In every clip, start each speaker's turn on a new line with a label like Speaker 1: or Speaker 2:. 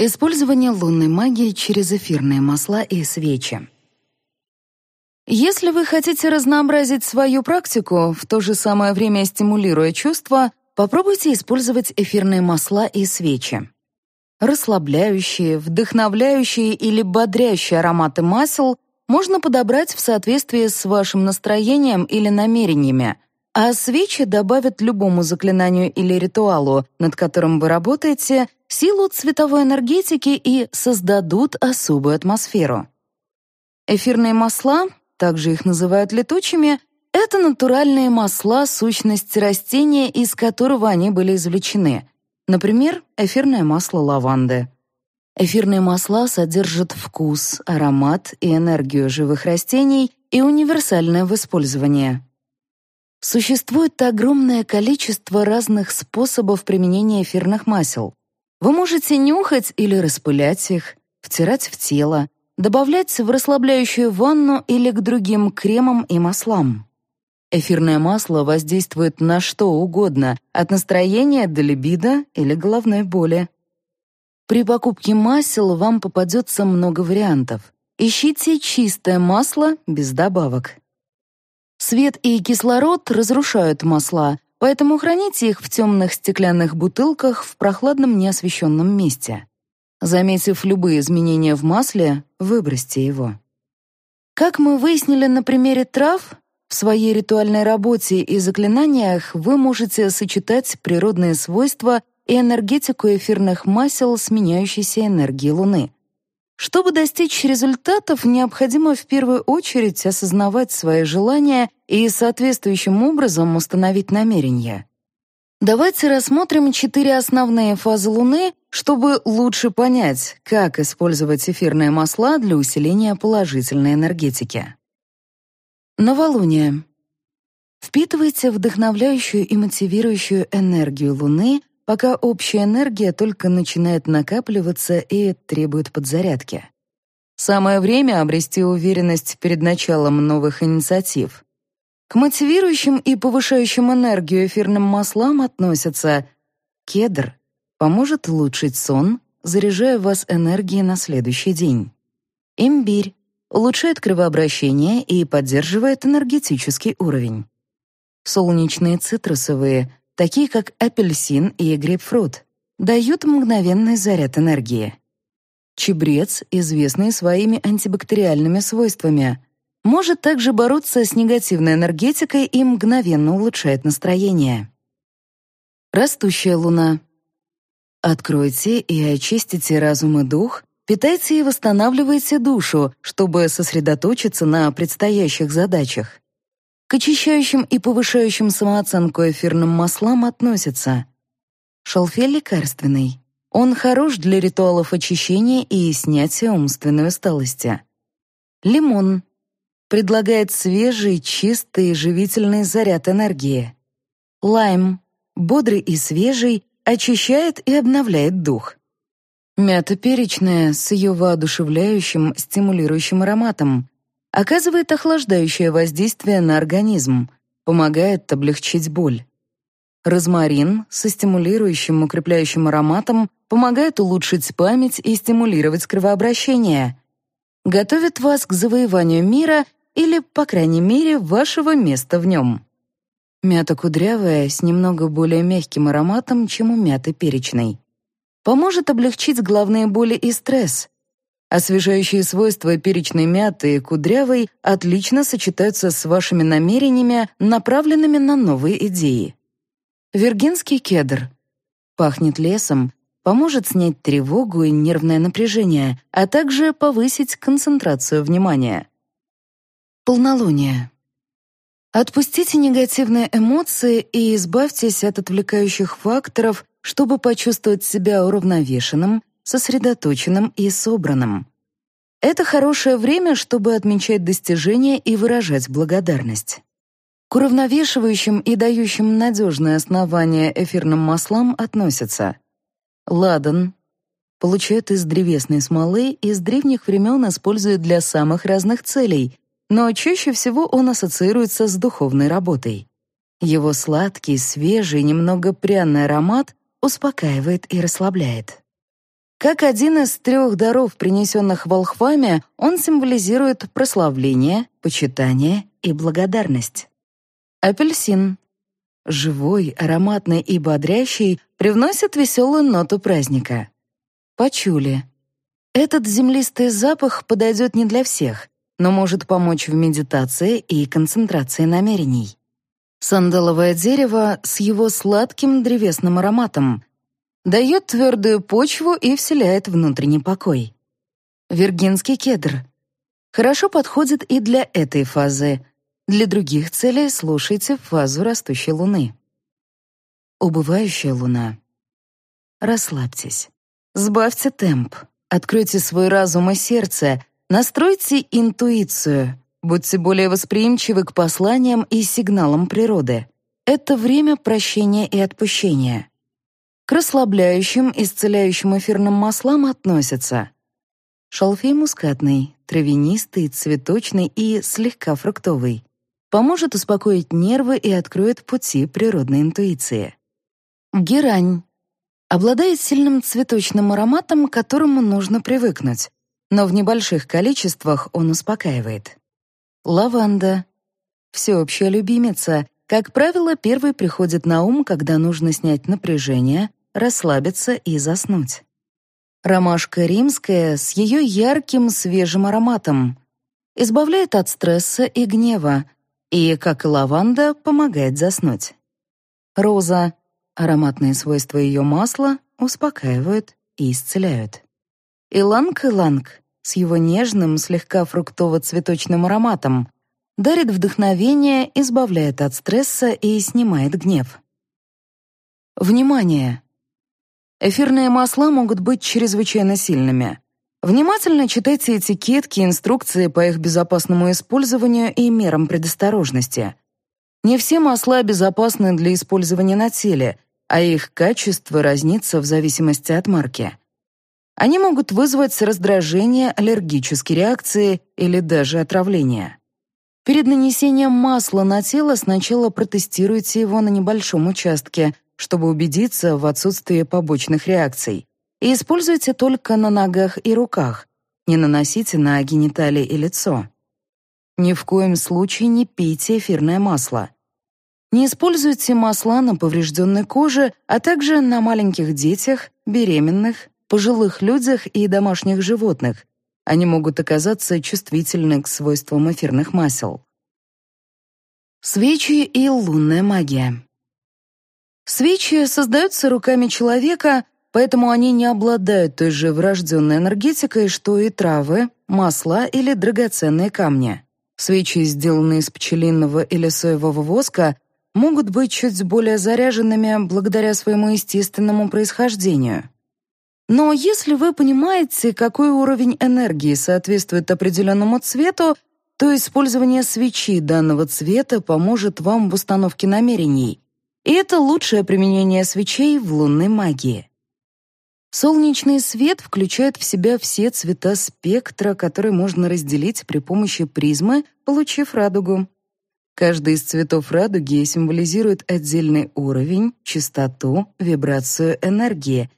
Speaker 1: Использование лунной магии через эфирные масла и свечи. Если вы хотите разнообразить свою практику, в то же самое время стимулируя чувства, попробуйте использовать эфирные масла и свечи. Расслабляющие, вдохновляющие или бодрящие ароматы масел можно подобрать в соответствии с вашим настроением или намерениями, а свечи добавят любому заклинанию или ритуалу, над которым вы работаете, силу цветовой энергетики и создадут особую атмосферу. Эфирные масла, также их называют летучими, это натуральные масла сущности растения, из которого они были извлечены. Например, эфирное масло лаванды. Эфирные масла содержат вкус, аромат и энергию живых растений и универсальное в использовании. Существует огромное количество разных способов применения эфирных масел. Вы можете нюхать или распылять их, втирать в тело, добавлять в расслабляющую ванну или к другим кремам и маслам. Эфирное масло воздействует на что угодно, от настроения до либидо или головной боли. При покупке масел вам попадется много вариантов. Ищите чистое масло без добавок. Свет и кислород разрушают масла, поэтому храните их в темных стеклянных бутылках в прохладном неосвещенном месте. Заметив любые изменения в масле, выбросьте его. Как мы выяснили на примере трав, в своей ритуальной работе и заклинаниях вы можете сочетать природные свойства и энергетику эфирных масел с меняющейся энергией Луны. Чтобы достичь результатов, необходимо в первую очередь осознавать свои желания и соответствующим образом установить намерения. Давайте рассмотрим четыре основные фазы Луны, чтобы лучше понять, как использовать эфирные масла для усиления положительной энергетики. Новолуние. Впитывайте вдохновляющую и мотивирующую энергию Луны, пока общая энергия только начинает накапливаться и требует подзарядки. Самое время обрести уверенность перед началом новых инициатив. К мотивирующим и повышающим энергию эфирным маслам относятся кедр, поможет улучшить сон, заряжая вас энергией на следующий день. Имбирь, улучшает кровообращение и поддерживает энергетический уровень. Солнечные цитрусовые, такие как апельсин и грейпфрут, дают мгновенный заряд энергии. Чебрец, известный своими антибактериальными свойствами, может также бороться с негативной энергетикой и мгновенно улучшает настроение. Растущая луна. Откройте и очистите разум и дух, Питайте и восстанавливайте душу, чтобы сосредоточиться на предстоящих задачах. К очищающим и повышающим самооценку эфирным маслам относятся шалфей лекарственный. Он хорош для ритуалов очищения и снятия умственной усталости. Лимон. Предлагает свежий, чистый, живительный заряд энергии. Лайм. Бодрый и свежий, очищает и обновляет дух. Мята перечная с ее воодушевляющим, стимулирующим ароматом оказывает охлаждающее воздействие на организм, помогает облегчить боль. Розмарин со стимулирующим, укрепляющим ароматом помогает улучшить память и стимулировать кровообращение. Готовит вас к завоеванию мира или, по крайней мере, вашего места в нем. Мята кудрявая с немного более мягким ароматом, чем у мяты перечной поможет облегчить головные боли и стресс. Освежающие свойства перечной мяты и кудрявой отлично сочетаются с вашими намерениями, направленными на новые идеи. Виргинский кедр. Пахнет лесом, поможет снять тревогу и нервное напряжение, а также повысить концентрацию внимания. Полнолуние. Отпустите негативные эмоции и избавьтесь от отвлекающих факторов, чтобы почувствовать себя уравновешенным, сосредоточенным и собранным. Это хорошее время, чтобы отмечать достижения и выражать благодарность. К уравновешивающим и дающим надежное основание эфирным маслам относятся ладан, получают из древесной смолы и с древних времен используют для самых разных целей, но чаще всего он ассоциируется с духовной работой. Его сладкий, свежий, немного пряный аромат успокаивает и расслабляет. Как один из трех даров, принесенных волхвами, он символизирует прославление, почитание и благодарность. Апельсин. Живой, ароматный и бодрящий привносит веселую ноту праздника. Пачули. Этот землистый запах подойдет не для всех, но может помочь в медитации и концентрации намерений. Сандаловое дерево с его сладким древесным ароматом дает твердую почву и вселяет внутренний покой. Виргинский кедр. Хорошо подходит и для этой фазы. Для других целей слушайте фазу растущей луны. Убывающая луна. Расслабьтесь. Сбавьте темп. Откройте свой разум и сердце. Настройте интуицию. Будьте более восприимчивы к посланиям и сигналам природы. Это время прощения и отпущения. К расслабляющим, исцеляющим эфирным маслам относятся шалфей мускатный, травянистый, цветочный и слегка фруктовый. Поможет успокоить нервы и откроет пути природной интуиции. Герань. Обладает сильным цветочным ароматом, к которому нужно привыкнуть, но в небольших количествах он успокаивает. Лаванда. Всеобщая любимица. Как правило, первой приходит на ум, когда нужно снять напряжение, расслабиться и заснуть. Ромашка римская с ее ярким свежим ароматом избавляет от стресса и гнева и, как и лаванда, помогает заснуть. Роза. Ароматные свойства ее масла успокаивают и исцеляют. Иланг-иланг с его нежным, слегка фруктово-цветочным ароматом дарит вдохновение, избавляет от стресса и снимает гнев. Внимание! Эфирные масла могут быть чрезвычайно сильными. Внимательно читайте этикетки, инструкции по их безопасному использованию и мерам предосторожности. Не все масла безопасны для использования на теле, а их качество разнится в зависимости от марки. Они могут вызвать раздражение, аллергические реакции или даже отравление. Перед нанесением масла на тело сначала протестируйте его на небольшом участке, чтобы убедиться в отсутствии побочных реакций. И используйте только на ногах и руках, не наносите на гениталии и лицо. Ни в коем случае не пейте эфирное масло. Не используйте масла на поврежденной коже, а также на маленьких детях, беременных, пожилых людях и домашних животных. Они могут оказаться чувствительны к свойствам эфирных масел. Свечи и лунная магия. Свечи создаются руками человека, поэтому они не обладают той же врожденной энергетикой, что и травы, масла или драгоценные камни. Свечи, сделанные из пчелиного или соевого воска, могут быть чуть более заряженными благодаря своему естественному происхождению. Но если вы понимаете, какой уровень энергии соответствует определенному цвету, то использование свечи данного цвета поможет вам в установке намерений, и это лучшее применение свечей в лунной магии. Солнечный свет включает в себя все цвета спектра, которые можно разделить при помощи призмы, получив радугу. Каждый из цветов радуги символизирует отдельный уровень, частоту, вибрацию энергии.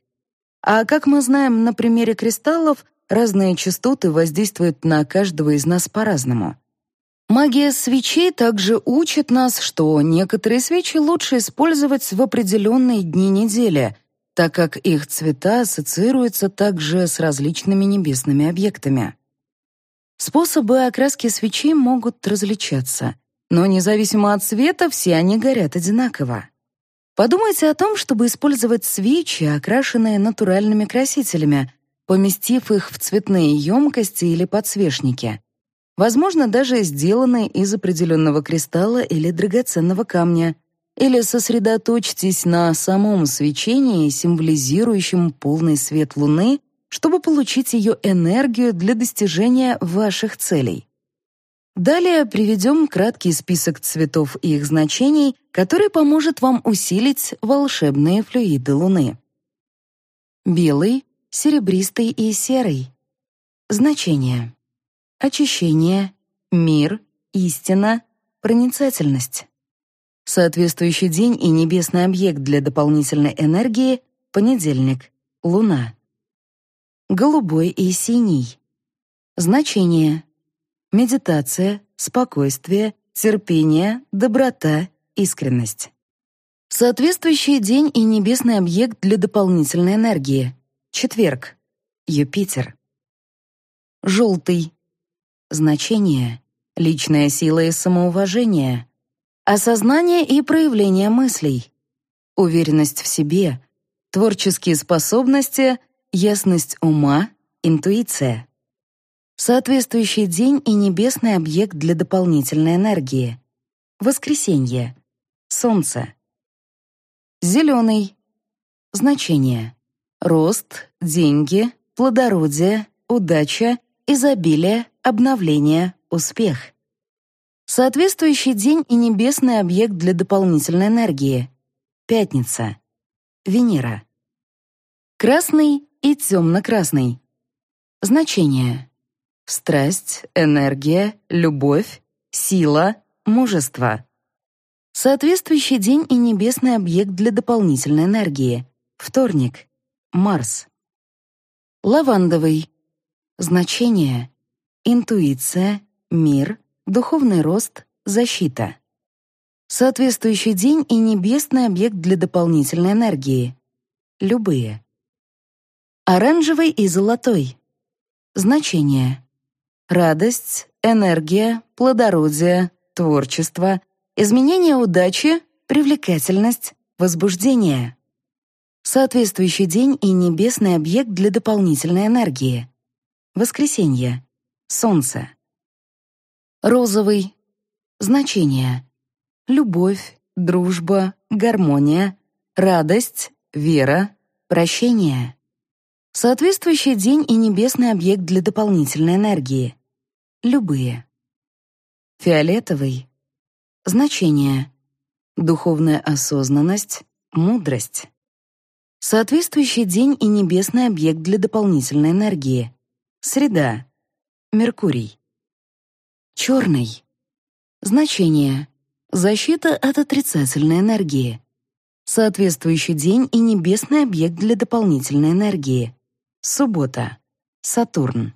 Speaker 1: А как мы знаем на примере кристаллов, разные частоты воздействуют на каждого из нас по-разному. Магия свечей также учит нас, что некоторые свечи лучше использовать в определенные дни недели, так как их цвета ассоциируются также с различными небесными объектами. Способы окраски свечей могут различаться, но независимо от цвета все они горят одинаково. Подумайте о том, чтобы использовать свечи, окрашенные натуральными красителями, поместив их в цветные емкости или подсвечники — возможно, даже сделанные из определенного кристалла или драгоценного камня, или сосредоточьтесь на самом свечении, символизирующем полный свет Луны, чтобы получить ее энергию для достижения ваших целей. Далее приведем краткий список цветов и их значений, который поможет вам усилить волшебные флюиды Луны. Белый, серебристый и серый. Значение очищение, мир, истина, проницательность. Соответствующий день и небесный объект для дополнительной энергии — понедельник, луна. голубой и синий. Значение. Медитация, спокойствие, терпение, доброта, искренность. Соответствующий день и небесный объект для дополнительной энергии. Четверг. Юпитер. Желтый. Значение. Личная сила и самоуважение. Осознание и проявление мыслей. Уверенность в себе. Творческие способности, ясность ума, интуиция. Соответствующий день и небесный объект для дополнительной энергии. Воскресенье. Солнце. Зеленый. Значение. Рост, деньги, плодородие, удача, изобилие, обновление, успех. Соответствующий день и небесный объект для дополнительной энергии. Пятница. Венера. Красный и темно-красный. Значение. Страсть, энергия, любовь, сила, мужество. Соответствующий день и небесный объект для дополнительной энергии. Вторник. Марс. Лавандовый. Значение. Интуиция, мир, духовный рост, защита. Соответствующий день и небесный объект для дополнительной энергии. Любые. Оранжевый и золотой. Значение. Радость, энергия, плодородие, творчество, Изменение удачи, привлекательность, возбуждение. Соответствующий день и небесный объект для дополнительной энергии. Воскресенье. Солнце. Розовый. Значение. Любовь, дружба, гармония, радость, вера, прощение. Соответствующий день и небесный объект для дополнительной энергии. Любые. Фиолетовый. Значение. Духовная осознанность, мудрость. Соответствующий день и небесный объект для дополнительной энергии. Среда. Меркурий. Черный. Значение. Защита от отрицательной энергии. Соответствующий день и небесный объект для дополнительной энергии. Суббота. Сатурн.